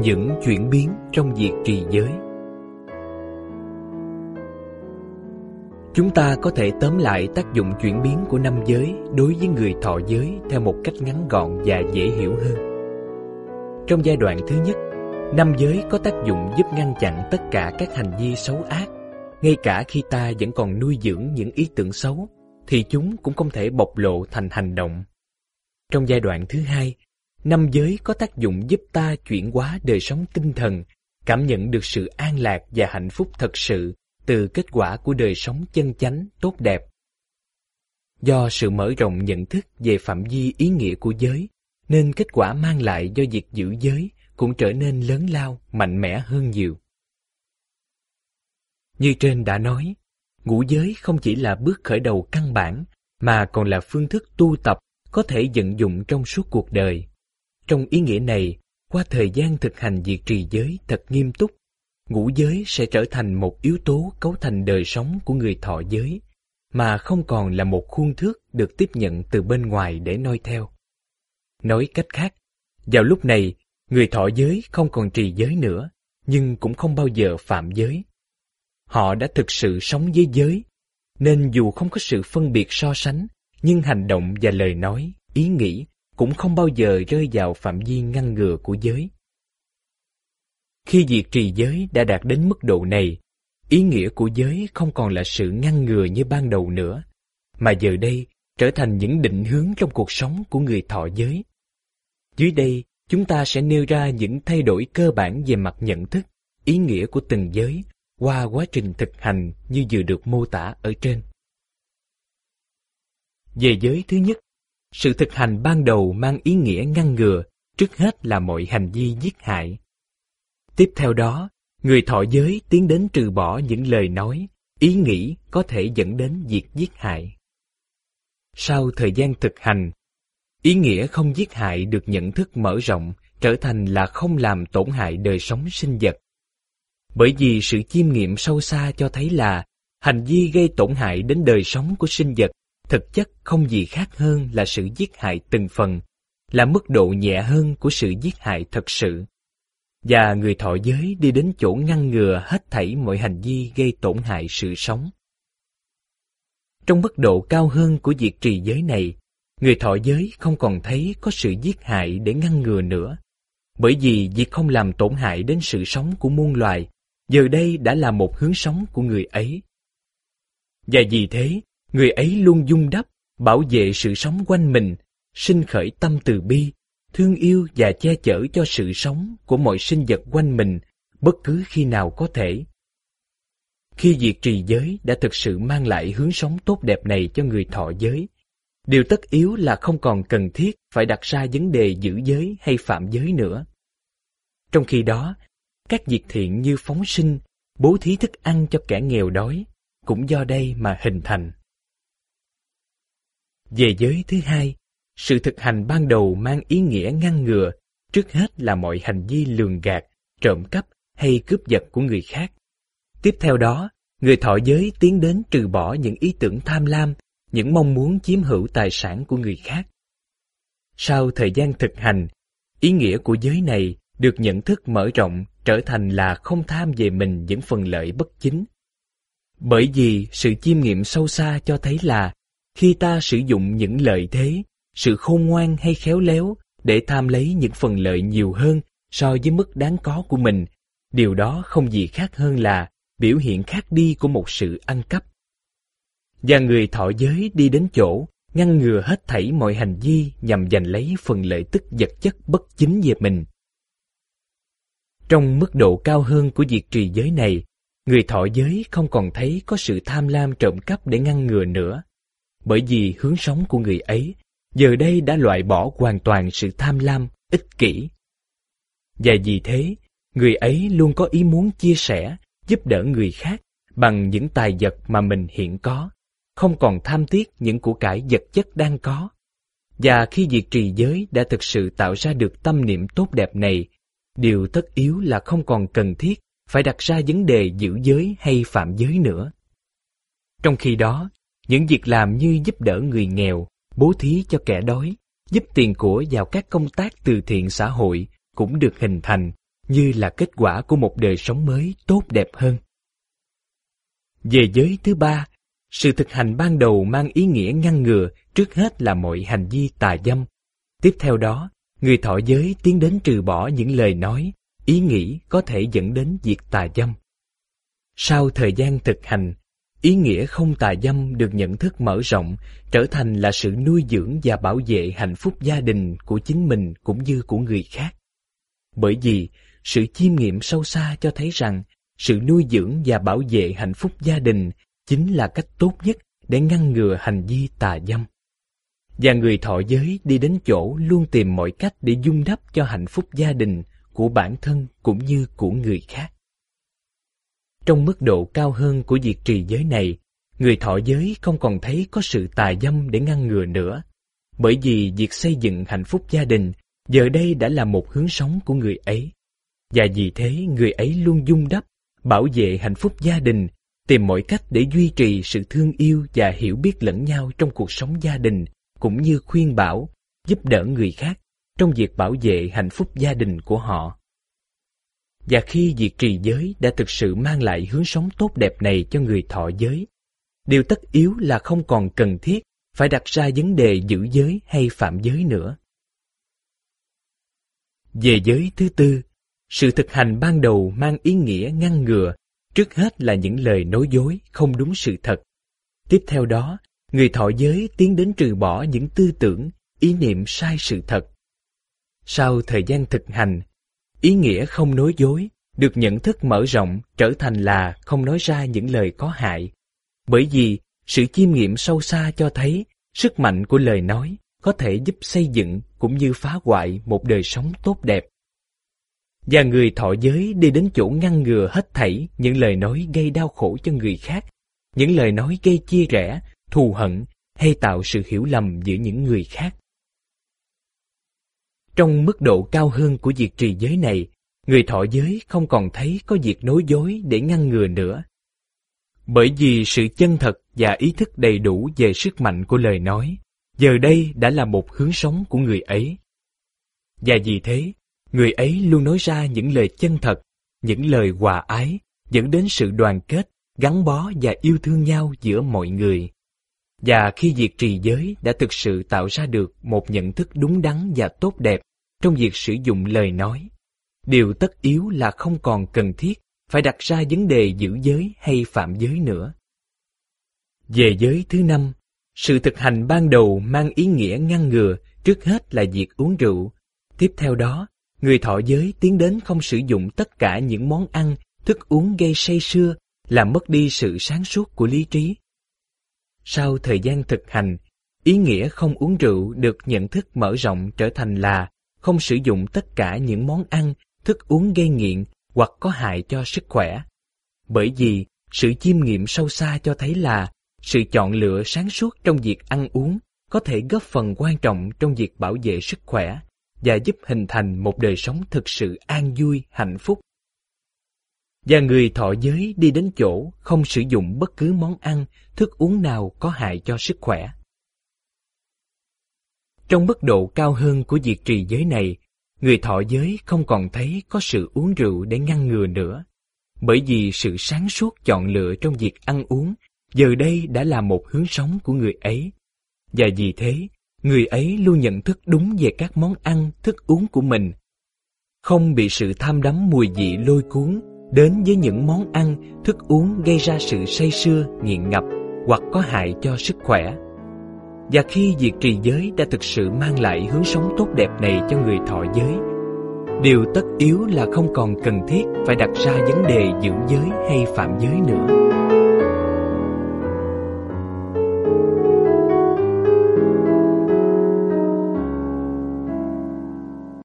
những chuyển biến trong việc trì giới. Chúng ta có thể tóm lại tác dụng chuyển biến của năm giới đối với người thọ giới theo một cách ngắn gọn và dễ hiểu hơn. Trong giai đoạn thứ nhất, năm giới có tác dụng giúp ngăn chặn tất cả các hành vi xấu ác, ngay cả khi ta vẫn còn nuôi dưỡng những ý tưởng xấu, thì chúng cũng không thể bộc lộ thành hành động. Trong giai đoạn thứ hai năm giới có tác dụng giúp ta chuyển hóa đời sống tinh thần, cảm nhận được sự an lạc và hạnh phúc thật sự từ kết quả của đời sống chân chánh, tốt đẹp. Do sự mở rộng nhận thức về phạm vi ý nghĩa của giới, nên kết quả mang lại do việc giữ giới cũng trở nên lớn lao, mạnh mẽ hơn nhiều. Như trên đã nói, ngũ giới không chỉ là bước khởi đầu căn bản, mà còn là phương thức tu tập có thể vận dụng trong suốt cuộc đời. Trong ý nghĩa này, qua thời gian thực hành việc trì giới thật nghiêm túc, ngũ giới sẽ trở thành một yếu tố cấu thành đời sống của người thọ giới, mà không còn là một khuôn thước được tiếp nhận từ bên ngoài để noi theo. Nói cách khác, vào lúc này, người thọ giới không còn trì giới nữa, nhưng cũng không bao giờ phạm giới. Họ đã thực sự sống với giới, nên dù không có sự phân biệt so sánh, nhưng hành động và lời nói, ý nghĩ cũng không bao giờ rơi vào phạm vi ngăn ngừa của giới. Khi việc trì giới đã đạt đến mức độ này, ý nghĩa của giới không còn là sự ngăn ngừa như ban đầu nữa, mà giờ đây trở thành những định hướng trong cuộc sống của người thọ giới. Dưới đây, chúng ta sẽ nêu ra những thay đổi cơ bản về mặt nhận thức, ý nghĩa của từng giới qua quá trình thực hành như vừa được mô tả ở trên. Về giới thứ nhất, sự thực hành ban đầu mang ý nghĩa ngăn ngừa, trước hết là mọi hành vi giết hại. Tiếp theo đó, người thọ giới tiến đến trừ bỏ những lời nói, ý nghĩ có thể dẫn đến việc giết hại. Sau thời gian thực hành, ý nghĩa không giết hại được nhận thức mở rộng trở thành là không làm tổn hại đời sống sinh vật. Bởi vì sự chiêm nghiệm sâu xa cho thấy là hành vi gây tổn hại đến đời sống của sinh vật thực chất không gì khác hơn là sự giết hại từng phần, là mức độ nhẹ hơn của sự giết hại thật sự. Và người thọ giới đi đến chỗ ngăn ngừa hết thảy mọi hành vi gây tổn hại sự sống. Trong mức độ cao hơn của việc trì giới này, người thọ giới không còn thấy có sự giết hại để ngăn ngừa nữa. Bởi vì việc không làm tổn hại đến sự sống của muôn loài, giờ đây đã là một hướng sống của người ấy. Và vì thế, người ấy luôn dung đắp, bảo vệ sự sống quanh mình, sinh khởi tâm từ bi, thương yêu và che chở cho sự sống của mọi sinh vật quanh mình bất cứ khi nào có thể. Khi việc trì giới đã thực sự mang lại hướng sống tốt đẹp này cho người thọ giới, điều tất yếu là không còn cần thiết phải đặt ra vấn đề giữ giới hay phạm giới nữa. Trong khi đó, các việc thiện như phóng sinh, bố thí thức ăn cho kẻ nghèo đói, cũng do đây mà hình thành. Về giới thứ hai, sự thực hành ban đầu mang ý nghĩa ngăn ngừa, trước hết là mọi hành vi lường gạt, trộm cắp hay cướp giật của người khác. Tiếp theo đó, người thọ giới tiến đến trừ bỏ những ý tưởng tham lam, những mong muốn chiếm hữu tài sản của người khác. Sau thời gian thực hành, ý nghĩa của giới này được nhận thức mở rộng trở thành là không tham về mình những phần lợi bất chính. Bởi vì sự chiêm nghiệm sâu xa cho thấy là khi ta sử dụng những lợi thế, sự khôn ngoan hay khéo léo để tham lấy những phần lợi nhiều hơn so với mức đáng có của mình, điều đó không gì khác hơn là biểu hiện khác đi của một sự ăn cắp. Và người thọ giới đi đến chỗ, ngăn ngừa hết thảy mọi hành vi nhằm giành lấy phần lợi tức vật chất bất chính về mình. Trong mức độ cao hơn của việc trì giới này, người thọ giới không còn thấy có sự tham lam trộm cắp để ngăn ngừa nữa bởi vì hướng sống của người ấy giờ đây đã loại bỏ hoàn toàn sự tham lam, ích kỷ. Và vì thế, người ấy luôn có ý muốn chia sẻ, giúp đỡ người khác bằng những tài vật mà mình hiện có, không còn tham tiếc những của cải vật chất đang có. Và khi việc trì giới đã thực sự tạo ra được tâm niệm tốt đẹp này, điều tất yếu là không còn cần thiết phải đặt ra vấn đề giữ giới hay phạm giới nữa. Trong khi đó, những việc làm như giúp đỡ người nghèo, bố thí cho kẻ đói, giúp tiền của vào các công tác từ thiện xã hội cũng được hình thành như là kết quả của một đời sống mới tốt đẹp hơn. Về giới thứ ba, sự thực hành ban đầu mang ý nghĩa ngăn ngừa trước hết là mọi hành vi tà dâm. Tiếp theo đó, người thọ giới tiến đến trừ bỏ những lời nói, ý nghĩ có thể dẫn đến việc tà dâm. Sau thời gian thực hành, ý nghĩa không tà dâm được nhận thức mở rộng, trở thành là sự nuôi dưỡng và bảo vệ hạnh phúc gia đình của chính mình cũng như của người khác. Bởi vì sự chiêm nghiệm sâu xa cho thấy rằng sự nuôi dưỡng và bảo vệ hạnh phúc gia đình chính là cách tốt nhất để ngăn ngừa hành vi tà dâm. Và người thọ giới đi đến chỗ luôn tìm mọi cách để dung đắp cho hạnh phúc gia đình của bản thân cũng như của người khác. Trong mức độ cao hơn của việc trì giới này, người thọ giới không còn thấy có sự tà dâm để ngăn ngừa nữa. Bởi vì việc xây dựng hạnh phúc gia đình giờ đây đã là một hướng sống của người ấy. Và vì thế người ấy luôn dung đắp, bảo vệ hạnh phúc gia đình, tìm mọi cách để duy trì sự thương yêu và hiểu biết lẫn nhau trong cuộc sống gia đình, cũng như khuyên bảo, giúp đỡ người khác trong việc bảo vệ hạnh phúc gia đình của họ. Và khi việc trì giới đã thực sự mang lại hướng sống tốt đẹp này cho người thọ giới, điều tất yếu là không còn cần thiết phải đặt ra vấn đề giữ giới hay phạm giới nữa. Về giới thứ tư, sự thực hành ban đầu mang ý nghĩa ngăn ngừa, trước hết là những lời nói dối không đúng sự thật. Tiếp theo đó, người thọ giới tiến đến trừ bỏ những tư tưởng, ý niệm sai sự thật. Sau thời gian thực hành, ý nghĩa không nói dối được nhận thức mở rộng trở thành là không nói ra những lời có hại. Bởi vì sự chiêm nghiệm sâu xa cho thấy sức mạnh của lời nói có thể giúp xây dựng cũng như phá hoại một đời sống tốt đẹp. Và người thọ giới đi đến chỗ ngăn ngừa hết thảy những lời nói gây đau khổ cho người khác, những lời nói gây chia rẽ, thù hận hay tạo sự hiểu lầm giữa những người khác. Trong mức độ cao hơn của việc trì giới này, người thọ giới không còn thấy có việc nói dối để ngăn ngừa nữa. Bởi vì sự chân thật và ý thức đầy đủ về sức mạnh của lời nói, giờ đây đã là một hướng sống của người ấy. Và vì thế, người ấy luôn nói ra những lời chân thật, những lời hòa ái, dẫn đến sự đoàn kết, gắn bó và yêu thương nhau giữa mọi người. Và khi việc trì giới đã thực sự tạo ra được một nhận thức đúng đắn và tốt đẹp trong việc sử dụng lời nói, điều tất yếu là không còn cần thiết phải đặt ra vấn đề giữ giới hay phạm giới nữa. Về giới thứ năm, sự thực hành ban đầu mang ý nghĩa ngăn ngừa trước hết là việc uống rượu. Tiếp theo đó, người thọ giới tiến đến không sử dụng tất cả những món ăn, thức uống gây say sưa, làm mất đi sự sáng suốt của lý trí. Sau thời gian thực hành, ý nghĩa không uống rượu được nhận thức mở rộng trở thành là không sử dụng tất cả những món ăn, thức uống gây nghiện hoặc có hại cho sức khỏe. Bởi vì sự chiêm nghiệm sâu xa cho thấy là sự chọn lựa sáng suốt trong việc ăn uống có thể góp phần quan trọng trong việc bảo vệ sức khỏe và giúp hình thành một đời sống thực sự an vui, hạnh phúc. Và người thọ giới đi đến chỗ không sử dụng bất cứ món ăn, thức uống nào có hại cho sức khỏe. Trong mức độ cao hơn của việc trì giới này, người thọ giới không còn thấy có sự uống rượu để ngăn ngừa nữa. Bởi vì sự sáng suốt chọn lựa trong việc ăn uống giờ đây đã là một hướng sống của người ấy. Và vì thế, người ấy luôn nhận thức đúng về các món ăn, thức uống của mình. Không bị sự tham đắm mùi vị lôi cuốn đến với những món ăn, thức uống gây ra sự say sưa, nghiện ngập hoặc có hại cho sức khỏe. Và khi việc trì giới đã thực sự mang lại hướng sống tốt đẹp này cho người thọ giới, điều tất yếu là không còn cần thiết phải đặt ra vấn đề giữ giới hay phạm giới nữa.